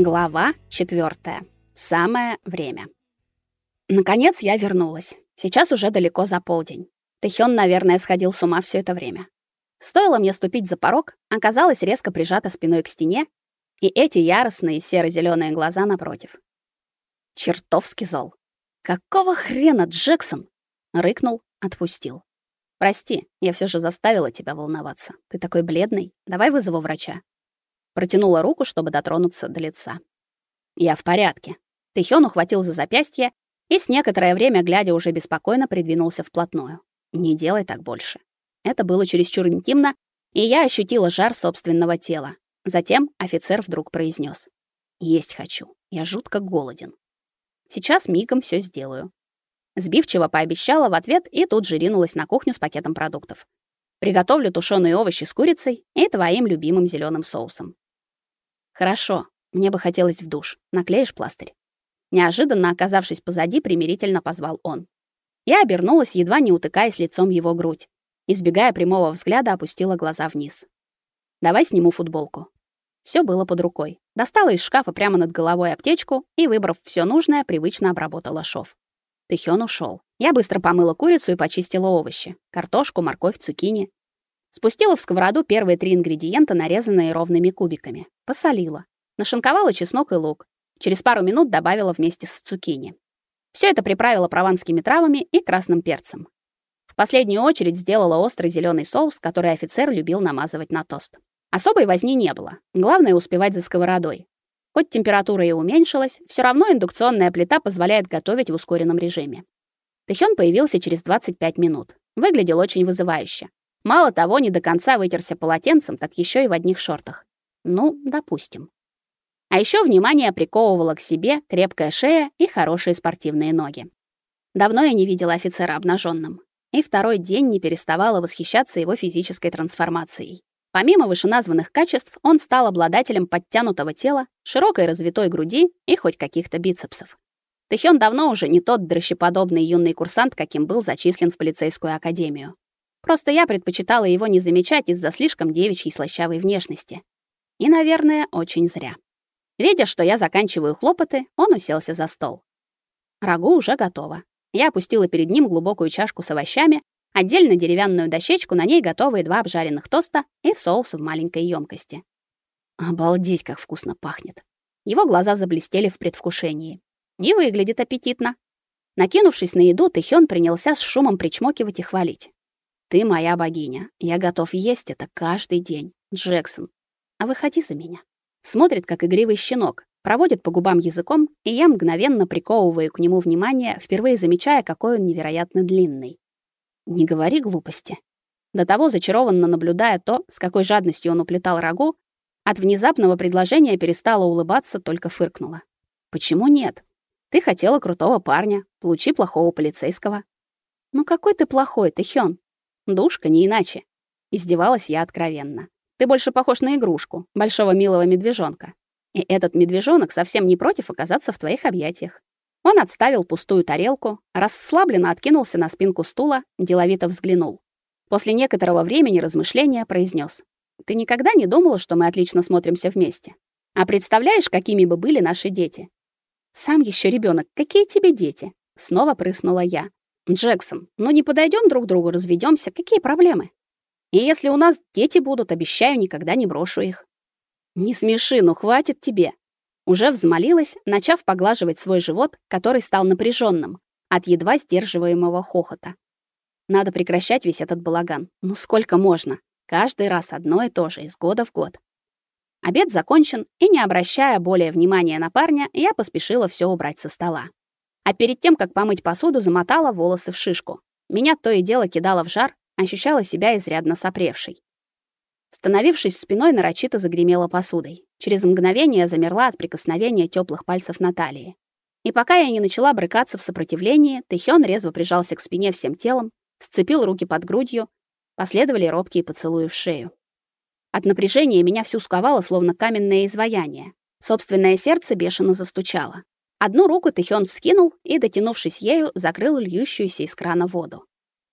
Глава 4. Самое время. Наконец я вернулась. Сейчас уже далеко за полдень. Тэхён, наверное, сходил с ума все это время. Стоило мне ступить за порог, оказалась резко прижата спиной к стене, и эти яростные серо зеленые глаза напротив. Чертовски зол. Какого хрена, Джексон? рыкнул, отпустил. Прости, я все же заставила тебя волноваться. Ты такой бледный. Давай вызову врача. Протянула руку, чтобы дотронуться до лица. Я в порядке. Тэхён ухватил за запястье и с некоторое время, глядя уже беспокойно, придвинулся вплотную. Не делай так больше. Это было чересчур интимно, и я ощутила жар собственного тела. Затем офицер вдруг произнес: "Есть хочу. Я жутко голоден. Сейчас мигом все сделаю". Сбивчиво пообещала в ответ и тут же ринулась на кухню с пакетом продуктов. Приготовлю тушеные овощи с курицей и твоим любимым зеленым соусом. Хорошо, мне бы хотелось в душ. Наклеишь пластырь? Неожиданно оказавшись позади, примирительно позвал он. Я обернулась, едва не утыкаясь лицом его грудь. Избегая прямого взгляда, опустила глаза вниз. Давай сниму футболку. Все было под рукой. Достала из шкафа прямо над головой аптечку и, выбрав все нужное, привычно обработала шов. Тэхён ушел. Я быстро помыла курицу и почистила овощи: картошку, морковь, цукини. Спустила в сковороду первые три ингредиента, нарезанные ровными кубиками. Посолила. Нашинковала чеснок и лук. Через пару минут добавила вместе с цукини. Все это приправила прованскими травами и красным перцем. В последнюю очередь сделала острый зеленый соус, который офицер любил намазывать на тост. Особой возни не было. Главное успевать за сковородой. Хоть температура и уменьшилась, все равно индукционная плита позволяет готовить в ускоренном режиме. Тэхён появился через 25 минут. Выглядел очень вызывающе. Мало того, не до конца вытерся полотенцем, так еще и в одних шортах. Ну, допустим. А еще внимание приковывало к себе крепкая шея и хорошие спортивные ноги. Давно я не видела офицера обнаженным, и второй день не переставала восхищаться его физической трансформацией. Помимо вышеназванных качеств, он стал обладателем подтянутого тела, широкой развитой груди и хоть каких-то бицепсов. Тэхён давно уже не тот дрощеподобный юный курсант, каким был зачислен в полицейскую академию. Просто я предпочитала его не замечать из-за слишком девичьей слащавой внешности. И, наверное, очень зря. Видя, что я заканчиваю хлопоты, он уселся за стол. Рагу уже готово. Я опустила перед ним глубокую чашку с овощами, отдельно деревянную дощечку, на ней готовые два обжаренных тоста и соус в маленькой емкости. Обалдеть, как вкусно пахнет. Его глаза заблестели в предвкушении. Не выглядит аппетитно. Накинувшись на еду, Тэхён принялся с шумом причмокивать и хвалить. Ты моя богиня. Я готов есть это каждый день. Джексон, а выходи за меня. Смотрит, как игривый щенок, проводит по губам языком, и я мгновенно приковываю к нему внимание, впервые замечая, какой он невероятно длинный. Не говори глупости. До того зачарованно наблюдая то, с какой жадностью он уплетал рагу, от внезапного предложения перестала улыбаться, только фыркнула. Почему нет? Ты хотела крутого парня, получи плохого полицейского. Ну какой ты плохой, ты Хён? Душка, не иначе. Издевалась я откровенно. Ты больше похож на игрушку, большого милого медвежонка. И этот медвежонок совсем не против оказаться в твоих объятиях. Он отставил пустую тарелку, расслабленно откинулся на спинку стула, деловито взглянул. После некоторого времени размышления произнес: "Ты никогда не думала, что мы отлично смотримся вместе? А представляешь, какими бы были наши дети? Сам еще ребенок, какие тебе дети?" Снова прыснула я. Джексон, ну не подойдем друг другу, разведемся, какие проблемы? И если у нас дети будут, обещаю, никогда не брошу их. Не смеши, ну хватит тебе. Уже взмолилась, начав поглаживать свой живот, который стал напряженным от едва сдерживаемого хохота. Надо прекращать весь этот балаган. Ну сколько можно? Каждый раз одно и то же, из года в год. Обед закончен, и не обращая более внимания на парня, я поспешила все убрать со стола а перед тем, как помыть посуду, замотала волосы в шишку. Меня то и дело кидало в жар, ощущала себя изрядно сопревшей. Становившись спиной, нарочито загремела посудой. Через мгновение замерла от прикосновения теплых пальцев Натальи. И пока я не начала брыкаться в сопротивлении, Тэхён резво прижался к спине всем телом, сцепил руки под грудью, последовали робкие поцелуи в шею. От напряжения меня всю сковало, словно каменное изваяние. Собственное сердце бешено застучало. Одну руку Тэхён вскинул и, дотянувшись ею, закрыл льющуюся из крана воду.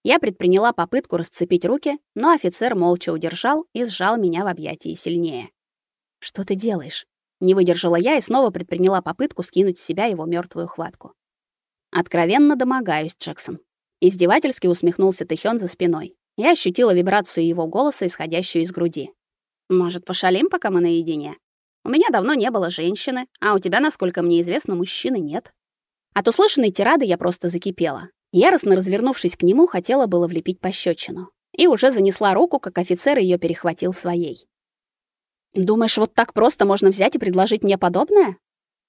Я предприняла попытку расцепить руки, но офицер молча удержал и сжал меня в объятии сильнее. «Что ты делаешь?» Не выдержала я и снова предприняла попытку скинуть с себя его мертвую хватку. Откровенно домогаюсь, Джексон. Издевательски усмехнулся Тэхён за спиной. Я ощутила вибрацию его голоса, исходящую из груди. Может, пошалим, пока мы наедине? У меня давно не было женщины, а у тебя, насколько мне известно, мужчины нет. От услышанной тирады я просто закипела. Яростно развернувшись к нему, хотела было влепить пощечину. И уже занесла руку, как офицер ее перехватил своей. «Думаешь, вот так просто можно взять и предложить мне подобное?»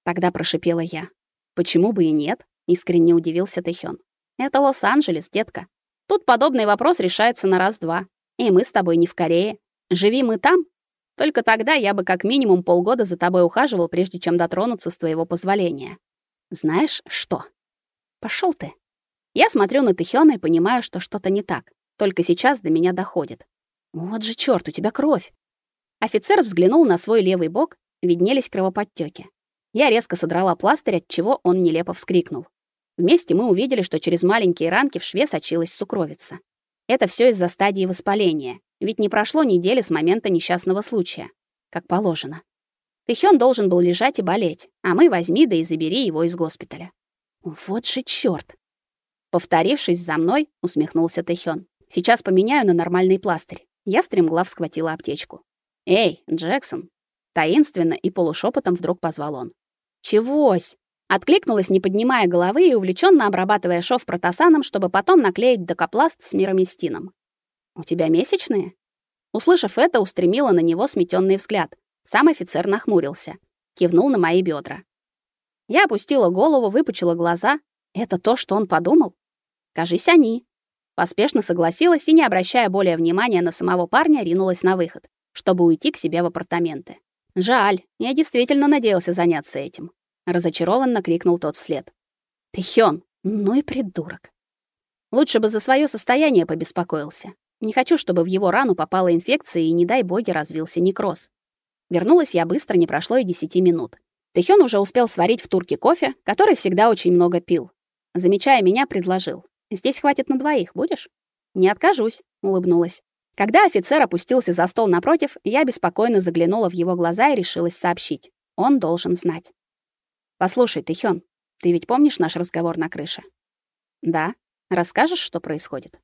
Тогда прошипела я. «Почему бы и нет?» — искренне удивился Тэхён. «Это Лос-Анджелес, детка. Тут подобный вопрос решается на раз-два. И мы с тобой не в Корее. Живи мы там, только тогда я бы как минимум полгода за тобой ухаживал, прежде чем дотронуться с твоего позволения. Знаешь что? Пошел ты. Я смотрю на Тэхёна и понимаю, что что-то не так. Только сейчас до меня доходит. Вот же чёрт, у тебя кровь. Офицер взглянул на свой левый бок, виднелись кровоподтёки. Я резко содрала пластырь, от чего он нелепо вскрикнул. Вместе мы увидели, что через маленькие ранки в шве сочилась сукровица. Это все из-за стадии воспаления, ведь не прошло недели с момента несчастного случая, как положено. Тэхён должен был лежать и болеть, а мы возьми да и забери его из госпиталя. Вот же чёрт. Повторившись за мной, усмехнулся Тэхён. Сейчас поменяю на нормальный пластырь. Я стремглав схватила аптечку. Эй, Джексон, таинственно и полушепотом вдруг позвал он. Чегось? Откликнулась, не поднимая головы и увлеченно обрабатывая шов протасаном, чтобы потом наклеить докопласт с мироместином. «У тебя месячные?» Услышав это, устремила на него сметенный взгляд. Сам офицер нахмурился, кивнул на мои бедра. Я опустила голову, выпучила глаза. Это то, что он подумал? Кажись, они. Поспешно согласилась и, не обращая более внимания на самого парня, ринулась на выход, чтобы уйти к себе в апартаменты. Жаль, я действительно надеялся заняться этим разочарованно крикнул тот вслед. Ты Хён, ну и придурок. Лучше бы за свое состояние побеспокоился. Не хочу, чтобы в его рану попала инфекция и не дай боги развился некроз. Вернулась я быстро, не прошло и десяти минут. Тэхён уже успел сварить в турке кофе, который всегда очень много пил. Замечая меня, предложил: "Здесь хватит на двоих, будешь?" "Не откажусь", улыбнулась. Когда офицер опустился за стол напротив, я беспокойно заглянула в его глаза и решилась сообщить: он должен знать. Послушай, Тэхён, ты ведь помнишь наш разговор на крыше? Да. Расскажешь, что происходит?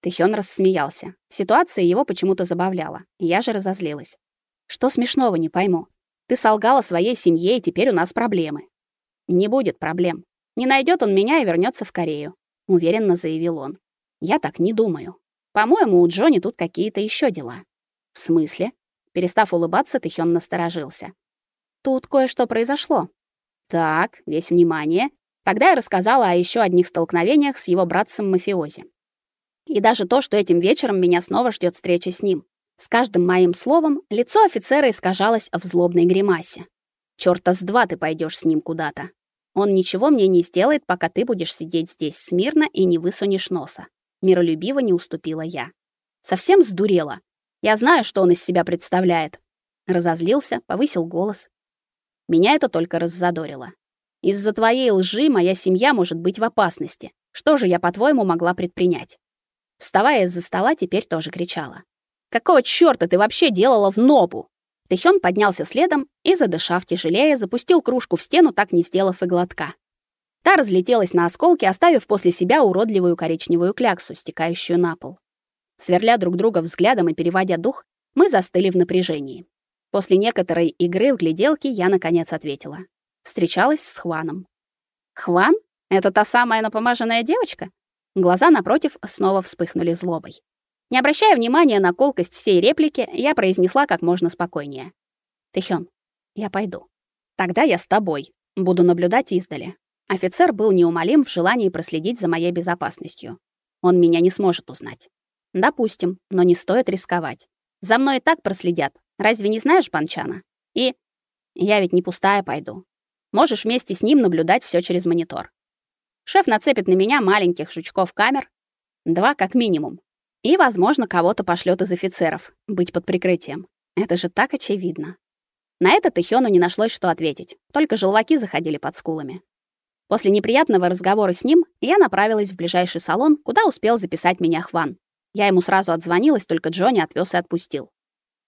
Тэхён рассмеялся. Ситуация его почему-то забавляла. Я же разозлилась. Что смешного, не пойму. Ты солгала своей семье, и теперь у нас проблемы. Не будет проблем. Не найдет он меня и вернется в Корею, уверенно заявил он. Я так не думаю. По-моему, у Джонни тут какие-то еще дела. В смысле? Перестав улыбаться, Тэхён насторожился. Тут кое-что произошло. Так, весь внимание. Тогда я рассказала о еще одних столкновениях с его братцем-мафиози. И даже то, что этим вечером меня снова ждет встреча с ним. С каждым моим словом лицо офицера искажалось в злобной гримасе. Чёрта с два ты пойдешь с ним куда-то. Он ничего мне не сделает, пока ты будешь сидеть здесь смирно и не высунешь носа. Миролюбиво не уступила я. Совсем сдурела. Я знаю, что он из себя представляет. Разозлился, повысил голос. Меня это только раззадорило. Из-за твоей лжи моя семья может быть в опасности. Что же я, по-твоему, могла предпринять? Вставая из-за стола, теперь тоже кричала. Какого чёрта ты вообще делала в нобу? Тэхён поднялся следом и, задышав тяжелее, запустил кружку в стену, так не сделав и глотка. Та разлетелась на осколки, оставив после себя уродливую коричневую кляксу, стекающую на пол. Сверля друг друга взглядом и переводя дух, мы застыли в напряжении. После некоторой игры в гляделки я наконец ответила. Встречалась с Хваном. Хван? Это та самая напомаженная девочка? Глаза напротив снова вспыхнули злобой. Не обращая внимания на колкость всей реплики, я произнесла как можно спокойнее. Тэхён, я пойду. Тогда я с тобой. Буду наблюдать издали. Офицер был неумолим в желании проследить за моей безопасностью. Он меня не сможет узнать. Допустим, но не стоит рисковать. За мной и так проследят, Разве не знаешь Панчана? И я ведь не пустая пойду. Можешь вместе с ним наблюдать все через монитор. Шеф нацепит на меня маленьких жучков камер, два как минимум. И, возможно, кого-то пошлет из офицеров быть под прикрытием. Это же так очевидно. На это Тэхёну не нашлось, что ответить. Только желваки заходили под скулами. После неприятного разговора с ним я направилась в ближайший салон, куда успел записать меня Хван. Я ему сразу отзвонилась, только Джонни отвёз и отпустил.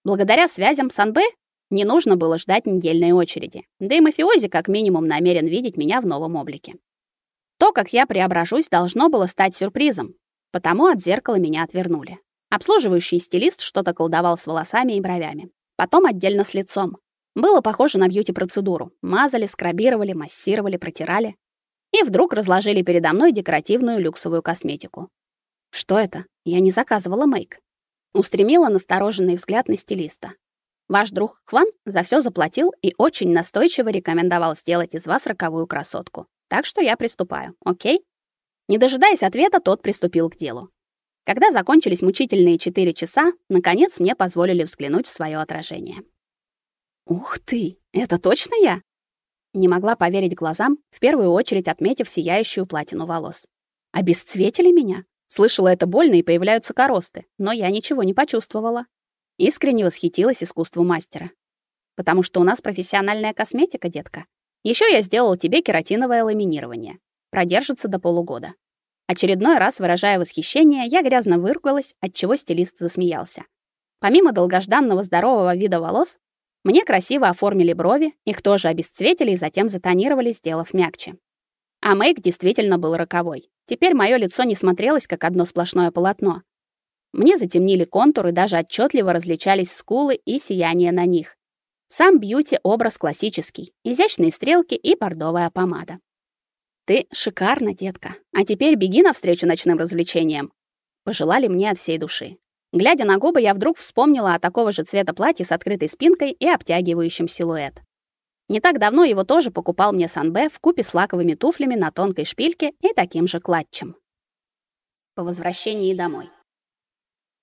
Благодаря связям с Анбэ Не нужно было ждать недельной очереди. Да и мафиози как минимум намерен видеть меня в новом облике. То, как я преображусь, должно было стать сюрпризом. Потому от зеркала меня отвернули. Обслуживающий стилист что-то колдовал с волосами и бровями. Потом отдельно с лицом. Было похоже на бьюти-процедуру. Мазали, скрабировали, массировали, протирали. И вдруг разложили передо мной декоративную люксовую косметику. Что это? Я не заказывала мейк. Устремила настороженный взгляд на стилиста. Ваш друг Хван за все заплатил и очень настойчиво рекомендовал сделать из вас роковую красотку. Так что я приступаю. О'кей? Не дожидаясь ответа, тот приступил к делу. Когда закончились мучительные 4 часа, наконец мне позволили взглянуть в свое отражение. Ух ты, это точно я? Не могла поверить глазам, в первую очередь отметив сияющую платину волос. Обесцветили меня? Слышала это больно и появляются коросты, но я ничего не почувствовала. Искренне восхитилась искусству мастера. Потому что у нас профессиональная косметика, детка. Еще я сделал тебе кератиновое ламинирование. Продержится до полугода. Очередной раз выражая восхищение, я грязно выругалась, от чего стилист засмеялся. Помимо долгожданного здорового вида волос, мне красиво оформили брови, их тоже обесцветили и затем затонировали, сделав мягче. А мейк действительно был роковой. Теперь мое лицо не смотрелось как одно сплошное полотно. Мне затемнили контуры, даже отчетливо различались скулы и сияние на них. Сам бьюти образ классический: изящные стрелки и бордовая помада. Ты шикарна, детка. А теперь беги навстречу ночным развлечениям, пожелали мне от всей души. Глядя на губы, я вдруг вспомнила о такого же цвета платье с открытой спинкой и обтягивающим силуэт. Не так давно его тоже покупал мне Санбэ в купе с лаковыми туфлями на тонкой шпильке и таким же клатчем. По возвращении домой.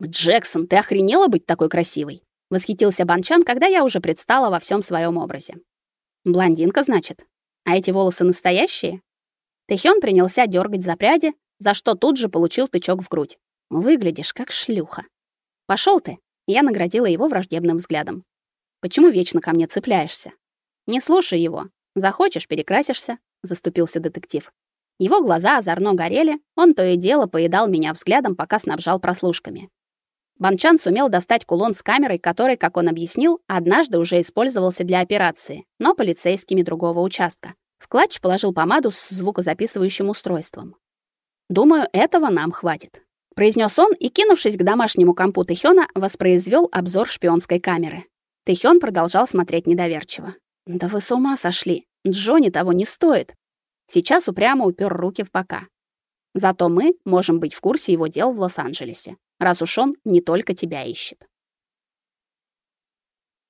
Джексон, ты охренела быть такой красивой? Восхитился Банчан, когда я уже предстала во всем своем образе. Блондинка, значит. А эти волосы настоящие? Тэхён принялся дергать за пряди, за что тут же получил тычок в грудь. Выглядишь как шлюха. Пошел ты. Я наградила его враждебным взглядом. Почему вечно ко мне цепляешься? Не слушай его. Захочешь перекрасишься, заступился детектив. Его глаза озорно горели, он то и дело поедал меня взглядом, пока снабжал прослушками. Банчан сумел достать кулон с камерой, который, как он объяснил, однажды уже использовался для операции, но полицейскими другого участка. В клатч положил помаду с звукозаписывающим устройством. Думаю, этого нам хватит, произнес он и, кинувшись к домашнему компу Тэхёна, воспроизвел обзор шпионской камеры. Тэхён продолжал смотреть недоверчиво. Да вы с ума сошли. Джонни того не стоит. Сейчас упрямо упер руки в бока. Зато мы можем быть в курсе его дел в Лос-Анджелесе раз уж он не только тебя ищет.